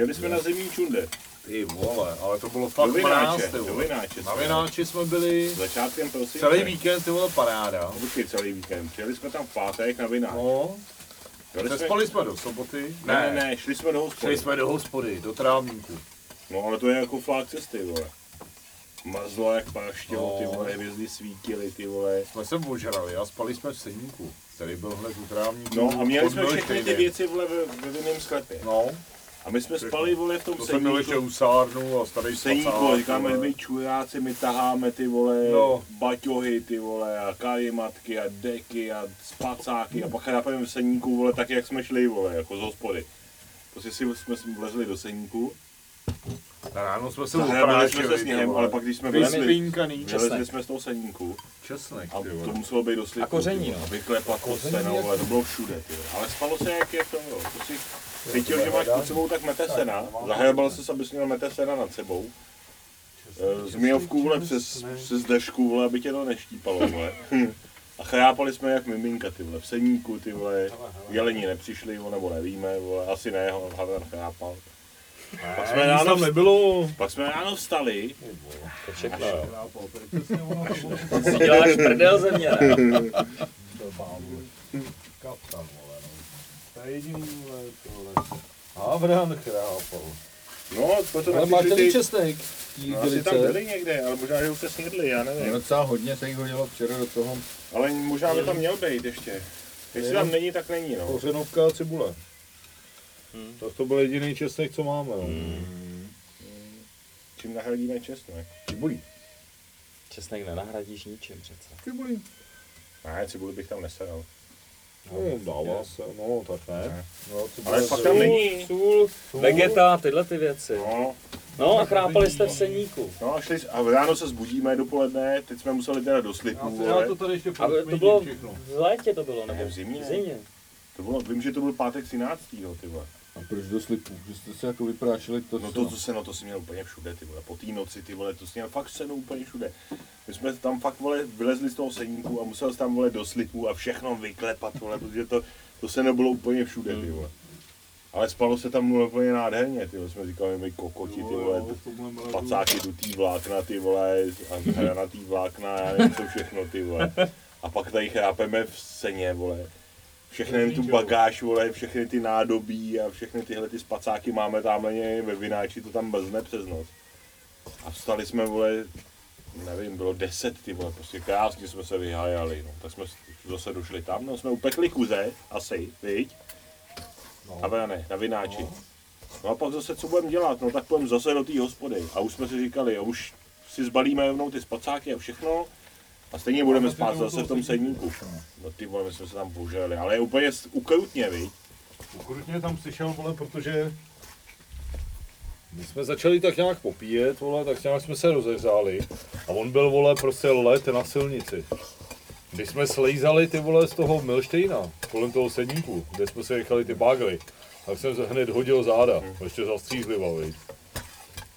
Jeli jsme na zimní čunde. Ty vole, ale to bylo fakt Do mráz, Vináče, ty do vole. Vináče. Na jsme. Jsme byli Začátkem prosince. celý víkend, ty vole, paráda. Počkej, celý víkend. Přijeli jsme tam v pátek na Vináč. No, Jeli jsme... Přespali jsme do soboty. Ne, ne, ne, šli jsme do hospody. Šli jsme do hospody, do trávníku. No ale to je jako flák cesty, vole. Mazlo jak praštělo, ty No. vole, hvězdy svítily, ty vole. Jsme se ožrali a spali jsme v seníku, který byl hned u trávníku. No a měli jsme všechny ty věci, vole, ve, ve vinném sklepě. No, A my jsme spali, vole, v tom to jsem byl ještě seníku. u sárnu a starý Seníku, spacák, říkáme, my čuráci, my taháme ty vole, No. baťohy, ty vole, a karimatky a deky a spacáky a pak chrápeme v seníku, vole, tak jak jsme šli, vole, jako z hospody. Prostě si jsme vlezli do seníku, Ráno jsme se zahrabali jsme se sněhem, ale pak když jsme vylezli, vylezli jsme z toho seníku Česnek, a ty to muselo být do slipu. A koření, no. a Vyklepat koření vole, to bylo všude, ty. Ale spalo se jak je v tom, jo. To si cítil, že máš pod sebou tak mete sena, zahrabal se, abys měl mete sena nad sebou. Eh, Zmijovku, vole, přes, přes dešku, vole, aby tě to neštípalo, vole. A chrápali jsme jak miminka, ty vole, v seníku, ty vole, jeleni nepřišli, vole, nebo nevíme, vole, asi ne, ho Haven chrápal. Pak jsme, ráno, tam nebylo. pak jsme ráno vstali, To všechno, jo. Si děláš prdel ze mě, ne? vole. To je jediný, vole, tohle. Havran chrápal. no, potom Ale ten ty, česnek. no, asi tam byli někde, ale možná, že už se snědli, já nevím. docela hodně se jich hodilo včera do toho. Ale možná by tam měl být ještě. Jestli tam není, tak není, no. Kořenovka a cibule. Tak to byl jediný česnek, co máme. No. Čím nahradíme česnek? Cibulí. Česnek nenahradíš ničím přece. Cibulí. Ne, cibuli bych tam nesedal. No, dává se, no, tak ne. No, cibule Ale fakt se- tam není. Sůl, vegeta, tyhle ty věci. No, No a chrápali jste v seníku. no a, šli, a ráno se zbudíme dopoledne, teď jsme museli teda do slipu, Já to tady ještě A to bylo všechno. v létě to bylo, nebo Ne, v zimě. V zimě. To bylo, vím, že to byl pátek 13. ty vole. A proč do slipů? Že jste se jako vyprášili to No to, to se, no to si měl úplně všude, ty vole. Po té noci, ty vole, to si měl fakt senu úplně všude. My jsme tam fakt, vole, vylezli z toho seníku a musel tam, vole, do slipu a všechno vyklepat, vole, protože to, to se nebylo úplně všude, ty vole. Ale spalo se tam vole, úplně nádherně, ty vole, jsme říkali, my kokoti, ty vole, pacáky do tý vlákna, ty vole, a na tý vlákna, já nevím co všechno, ty vole. A pak tady chrápeme v seně, vole. Všechny tu bagáž, vole, všechny ty nádobí a všechny tyhle ty spacáky máme tamhle ve vináči, to tam blzne přes noc. A vstali jsme, vole, nevím, bylo deset, ty vole, prostě krásně jsme se vyhajali, no. Tak jsme zase došli tam, no, jsme upekli kuze, asi, viď? A ne, na vináči. No a pak zase co budeme dělat, no tak půjdeme zase do té hospody. A už jsme si říkali, a už si zbalíme rovnou ty spacáky a všechno. A stejně budeme spát zase v tom sedníku. No ty vole, my jsme se tam poželi, ale je úplně ukrutně, viď? Ukrutně tam přišel, vole, protože my jsme začali tak nějak popíjet, vole, tak nějak jsme se rozehřáli a on byl, vole, prostě let na silnici. Když jsme slejzali ty vole z toho Milštejna, kolem toho sedníku, kde jsme se jechali ty bagly, tak jsem se hned hodil záda, ještě zastřízliva, viď.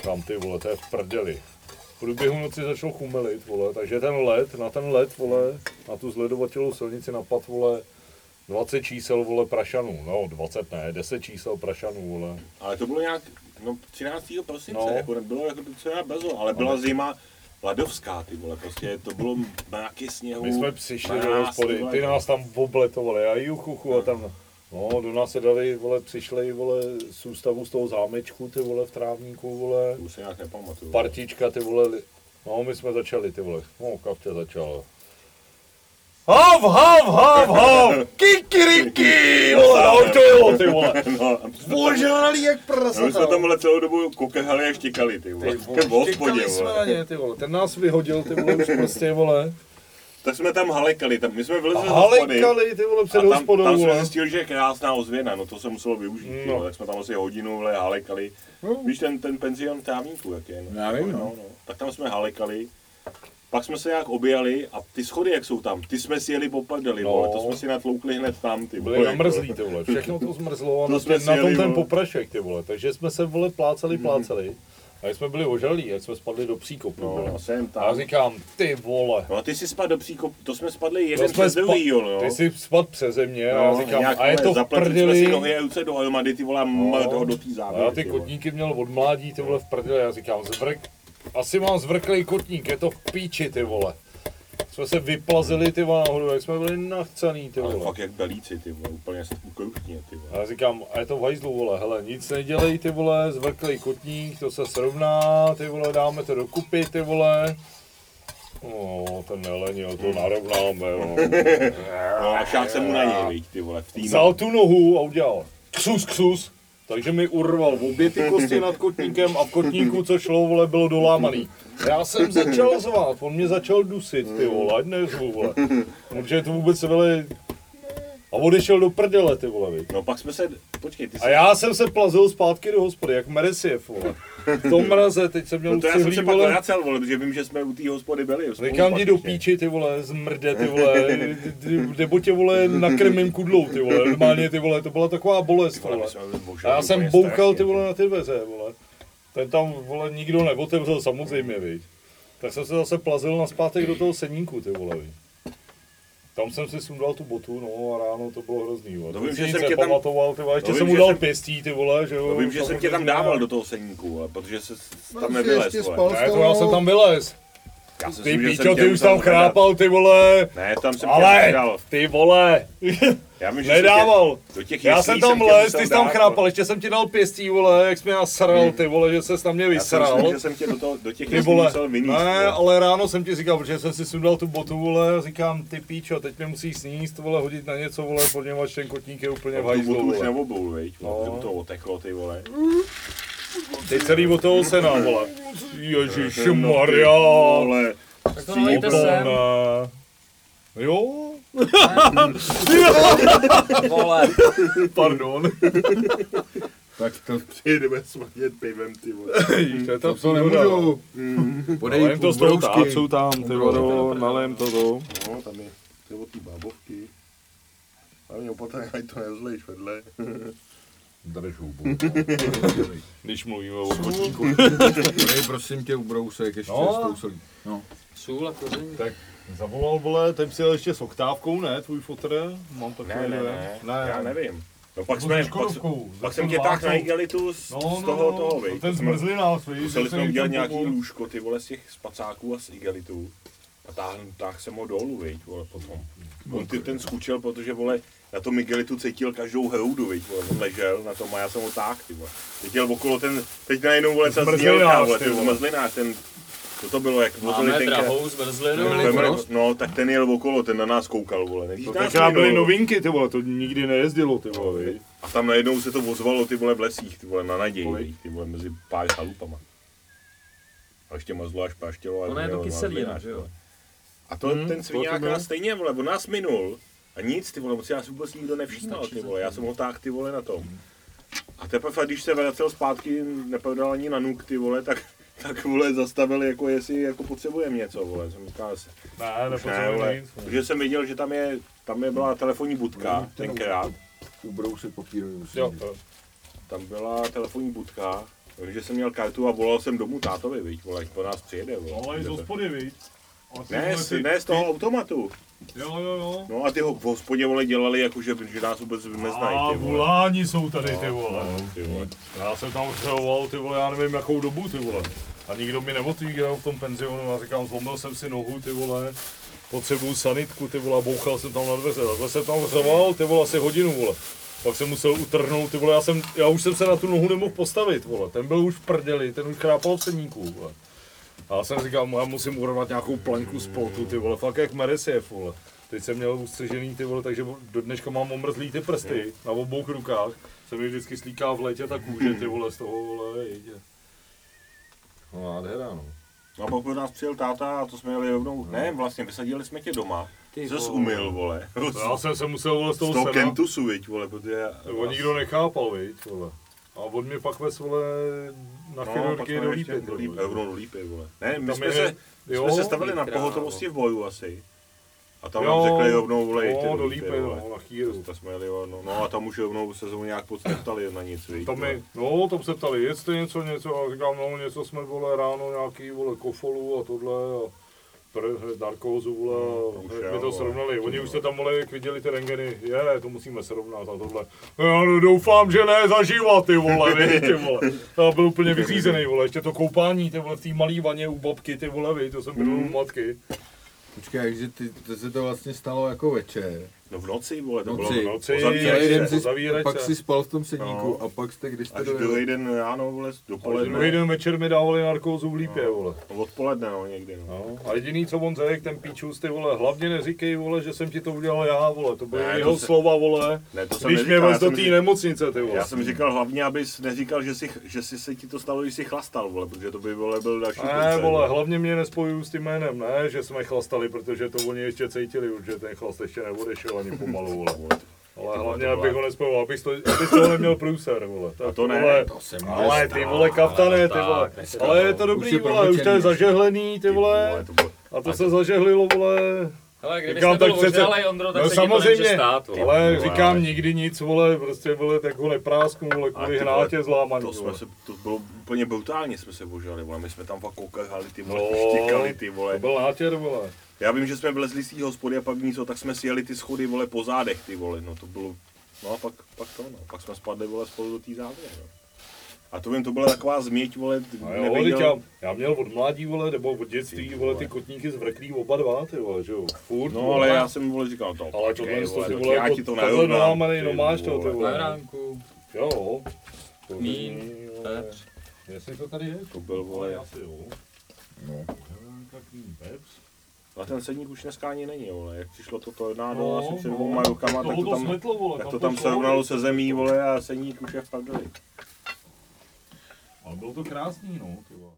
Tam ty vole, to je v prdeli. V průběhu noci začal chumelit, vole, takže ten let, na ten let, vole, na tu zledovatělou silnici napad, vole, 20 čísel, vole, prašanů, no 20 ne, 10 čísel prašanů, vole. Ale to bylo nějak, no 13. prosince, No. jako bylo jako docela brzo, ale byla zima ladovská, ty vole, prostě to bylo mraky sněhu. My jsme přišli do hospody, ty nás tam obletovali a juchuchu a tam, no, do nás se dali, vole, přišli, vole, z ústavu z toho zámečku, ty vole, v trávníku, vole, Už se nějak nepamatuju. partička, ty vole, li- no, my jsme začali, ty vole, no, kaftě začal. Hav, hav, hav, hav, kikiriki, vole, no, to jo, ty vole. No, Požrali jak prasa. no, my jsme tam vole celou dobu kokehali a štěkali, ty vole. Ty vole, štěkali jsme vole. na ně, ty vole, ten nás vyhodil, ty vole, už prostě, vole. Tak jsme tam halekali, tam, my jsme A vylezli z hospody. halekali, ty vole, A před tam, hospodou, tam jsme zjistili, že je krásná ozvěna, no to se muselo využít, No. no. tak jsme tam asi hodinu vle, halekali. Víš ten, ten penzion v Trávníku, jak je? No? Já vím, no. no, no. Tak tam jsme halekali, pak jsme se nějak objeli a ty schody, jak jsou tam, ty jsme si jeli po prdeli, No. vole, to jsme si natloukli hned tam, ty Byli vole. namrzlí, ty vole, všechno to zmrzlo a To na, jsme na tom sjeli, ten no. poprašek, ty vole, takže jsme se, vole, pláceli, pláceli. A jak jsme byli ožalí, jak jsme spadli do příkopu. No, vole. a jsem a já tam. říkám, ty vole. No a ty si spadl do příkop, to jsme spadli jeden jsme přes druhý, jo, spa- no. Ty jsi spad přeze mě a já No, říkám, a je to v zapletli jsme si prdeli. nohy a ruce do helmady, ty vole, a mele toho do té A závěry. já ty ty vole. kotníky měl od mládí, ty vole, v prdeli. Já říkám, zvrk, asi mám zvrklý kotník, je to v píči, ty vole. Jsme se vyplazili, ty vole, nahoru, jak jsme byli nachcaný, ty Ale vole. fakt jak belíci, ty vole, úplně se ukroušně, ty vole. A já říkám, a je to v hajzlu, vole, hele, nic nedělej, ty vole, zvrklý kotník, to se srovná, ty vole, dáme to dokupy, ty vole. No, ten nelenil, to narovnáme, jo. No a šák se mu na něj, ty vole, v týmu. Vzal tu nohu a udělal ksus, ksus. Takže mi urval obě ty kosti nad kotníkem a v kotníku, co šlo, vole, bylo dolámaný. Já jsem začal zvát, on mě začal dusit, ty vole, ať nezvu, vole. Protože to vůbec vole... A odešel do prdele, ty vole, viď. No pak jsme se, počkej, ty jsi... A já jsem se plazil zpátky do hospody, jak Meresiev, vole. V tom mraze, teď jsem měl No to já jsem se pak vracel, vole, protože vím, že jsme u té hospody byli. Říkám pak ti do píči, ty vole, zmrde, ty vole, nebo tě, vole, nakrmím kudlou, ty vole, normálně, ty vole, to byla taková bolest, Vole, A já jsem boukal, ty vole, na ty dveře, vole. Ten tam, vole, nikdo neotevřel, samozřejmě, viď. Tak jsem se zase plazil na zpátek do toho sedníku, ty vole, viď. Tam jsem si sundal tu botu, no a ráno to bylo hrozný, vole. To To vím, si že jsem tě tam- nepamatoval, ty vole, ještě To jsem mu dal jsem- pěstí, ty vole, že jo. No vím, že jsem tě tam dával do toho seníku, ale protože se tam No, nevylez, vole. Ne, to já jsem tam vylez. Já si Ty píčo, jsem ty tě už tam chrápal, ty vole. Ne, tam jsem tě Ale, nedal. ty vole. Já jsem tě- Nedával. Do těch Já jsem tam tě les, ty jsi tam chrápal, ještě jsem ti dal pěstí, vole, jak jsi mě nasral, ty vole, že ses na mě Já vysral. myslím, že jsem tě do, toho, do těch Ty vole, musel vyníst. ne, vole. ale ráno jsem ti říkal, protože jsem si sundal tu botu, vole, a říkám, ty píčo, teď mě musíš sníst, vole, hodit na něco, vole, poněvadž ten kotník je úplně v Tu hajzlu, botu už viď, No. no. to oteklo, ty vole. Ty celý od toho sena, vole. Ježišmarja. Vole, Tak to sem. ne. Jo, Vole. pardon. Tak to, přijedeme smrdět pivem, ty vole. to je ta to, to nemůžu. Podej Nalejem to s tou brousky. tácou tam, ty vole, nalejem to to. No, tam je, to je od té bábovky. A mě opatrně, ať to nezlejš vedle. Drž hubu. Když mluvíme o kotníku. Podej prosím tě ubrousek ještě No. s tou solí. No. Sůl a koření. Tak zavolal, vole, ten přijel ještě s oktávkou, ne, tvůj fotr? Mám takový, Ne, ne, ne, ne. já nevím. No pak jsme, se pak, pak jsem tě táhl na igelitu z, No, z no, toho, no, toho, no, ten zmrzlý nás, víš. Museli jsme jsem udělat nějaký lůžko, ty vole, z těch spacáků a z igelitů. A táhl, táhl jsem ho dolů, viď, vole, potom. On ty, ten skučel, protože, vole, na tom igelitu cítil každou hroudu, viď, vole, on ležel na tom a já jsem ho táhl, ty vole. Teď jel okolo ten, teď najednou, vole, ta znělka, vole, ty ten zmrzlinář, ten, co to bylo, jak vozili Máme tenkrát. drahou zmrzlinu. No, tak ten jel okolo, ten na nás koukal, vole. Nevíš, To tenkrát byly novinky, ty vole, to nikdy nejezdilo, ty vole, víš. A tam najednou se to ozvalo, ty vole, v lesích, ty vole, na naději, viď, ty vole, mezi pár chalupama. A ještě mazlo až paštělo. a Ono je to kyselina, že jo? A to, Hmm, ten to sviňák bylo. nás stejně, vole, on nás minul. A nic, ty vole, moc já si vůbec nikdo nevšímal, ty vole, já jsem ho táhl, ty vole, na tom. A teprve, když se vracel zpátky, nepodal ani na nuk, ty vole, tak, tak vole, zastavili, jako jestli jako potřebujeme něco, vole. Jsem říkal, že Ne, ne, nepotřebuji vole, nic. protože jsem viděl, že tam je, tam je byla telefonní budka, ten- tenkrát. Ubrousek papírový musí Jo, to. Tam byla telefonní budka, takže jsem měl kartu a volal jsem domů tátovi, viď, vole, ať po nás přijede, vole. Ale i z hospody, víš. A Ne, z, ne z toho automatu. Jo, jo, jo. No a ty ho v hospodě, vole, dělali jako, že, že nás vůbec neznají, A ty vole. voláni jsou tady, ty vole. No, ty vole. Já jsem tam přehoval, ty vole, já nevím jakou dobu, ty vole. A nikdo mi neotvíral v tom penzionu, já říkám, zlomil jsem si nohu, ty vole. Potřebuju sanitku, ty vole, a bouchal jsem tam na dveře. Takhle jsem tam řval, ty vole, asi hodinu, vole. Pak jsem musel utrhnout, ty vole, já, jsem, já už jsem se na tu nohu nemohl postavit, vole. Ten byl už v prdeli, ten už krápal v sedníku, vole. A já jsem říkal, já musím urvat nějakou planku z plotu, ty vole, fakt jak Meresiev, vole. Teď jsem měl ustřežený, ty vole, takže do dneška mám omrzlý ty prsty na obou rukách. Se mi vždycky slíká v létě ta kůže, ty vole, z toho, vole, jejde. No nádhera, no. No a pokud nás přijel táta a to jsme jeli rovnou, ne, vlastně vysadili jsme tě doma. Ty vole. umyl, vole. Já jsem se musel, vole, z Z toho toho sena. Kentusu, viď, vole, protože... To nikdo nechápal, viď, vole. A on mě pak ves, vole, na No, chirurgii do lípy, do lípy, vole. rovnou do lípy, vole. Ne, my Tam jsme je- se, my jo, jsme se stavili na pohotovosti v boju asi. A tam Jo, nám řekli rovnou, vole, jděte No, do Lípy, Lípy, vole. no, na chýru. To jsme jeli, no, no a tam už rovnou se znovu nějak moc neptali na nic, víš. Tam mi, no, tam se ptali, jste něco, něco, a říkám, no, něco jsme, vole, ráno nějaký, vole, kofolu a tohle, a narkózu, vole, Hmm, hned mi to srovnali. Oni už se tam, vole, jak viděli ty rengeny, je, to musíme srovnat a tohle. Já no, doufám, že ne zaživa, ty vole, vy, ty vole. Já byl úplně vyřízený, vole, ještě to koupání, ty vole, v té malý vaně u babky, ty vole, vy, to jsem byl Hmm. u matky. Počkej, že ty, to se to vlastně stalo jako večer. No v noci, vole, to Noci. bylo V noci, po zavíračce. Celý den po si, zavíračce. pak si spal v tom sedníku No. a pak jste, když jste Až dojeli. druhý den ráno, vole, dopoledne. druhý den večer mi dávali narkózu v lípě, vole. No, Odpoledne, no, někdy, no. No, a jediný, co on řekl, ten píčus, ty vole, hlavně neříkej, vole, že jsem ti to udělal já, vole, to byly Ne, to jeho se- slova, vole, Ne, to když mě vez do té nemocnice, ty vole. Já jsem říkal hlavně, abys neříkal, že si, že si se ti to stalo, když jsi chlastal, vole, protože to by, vole, byl další Ne, vole, hlavně mě nespojuju s tím jménem, ne, že jsme chlastali, protože to oni ještě cítili, že ten chlast ještě neodešel ani pomalu, vole. Ale hlavně, to abych ho nespojoval, abych to, abych toho neměl průser, vole. Tak, A to ne, vole, To se ale ty vole kaftane, ty vole. Ale je to dobrý, je vole, už to je zažehlený, ty vole. to A to se zažehlilo, vole. Ale kdybys Říkám, tak přece- ožralej, Ondro, tak No se to samozřejmě, stát, vole. ale vole. říkám nikdy nic, vole, prostě, vole, tak ho neprásknu, vole, A kvůli hnátě vole, zlámaný, to, jsme vole. se, to bylo úplně brutálně, jsme se božali, vole, my jsme tam fakt koukali, ty vole, No, štěkali, ty To vole. byl nátěr, vole. Já vím, že jsme vlezli z té hospody a pak něco, tak jsme si jeli ty schody, vole, po zádech, ty vole, no to bylo, no a pak, pak to, no, pak jsme spadli, vole, spolu do té závěry, no. A to vím, to byla taková změť, vole, A jo, nevěděl- já, já, měl od mládí, vole, nebo od dětství, Ty vole, vole. ty kotníky zvrklý oba dva, ty vole, že jo, furt, No vole. ale já jsem, vole, říkal to, ale tohle, to vole, si, tak vole, já jako ti to nerovnám, dolámaný, no ty máš to, ty Na vole. vránku, Jo. To Mín, vole. pepř. Jestli to tady je? To byl, vole, asi jo. No. Tak mín, peps. A ten sedník už dneska ani není, vole, jak přišlo to tornádo No, asi před no. dvouma rokama, tak Toho to tam, smetlo, vole, tak to tam srovnalo se zemí, vole, a sedník už je v prdeli. Ale bylo to krásný, no, ty vole.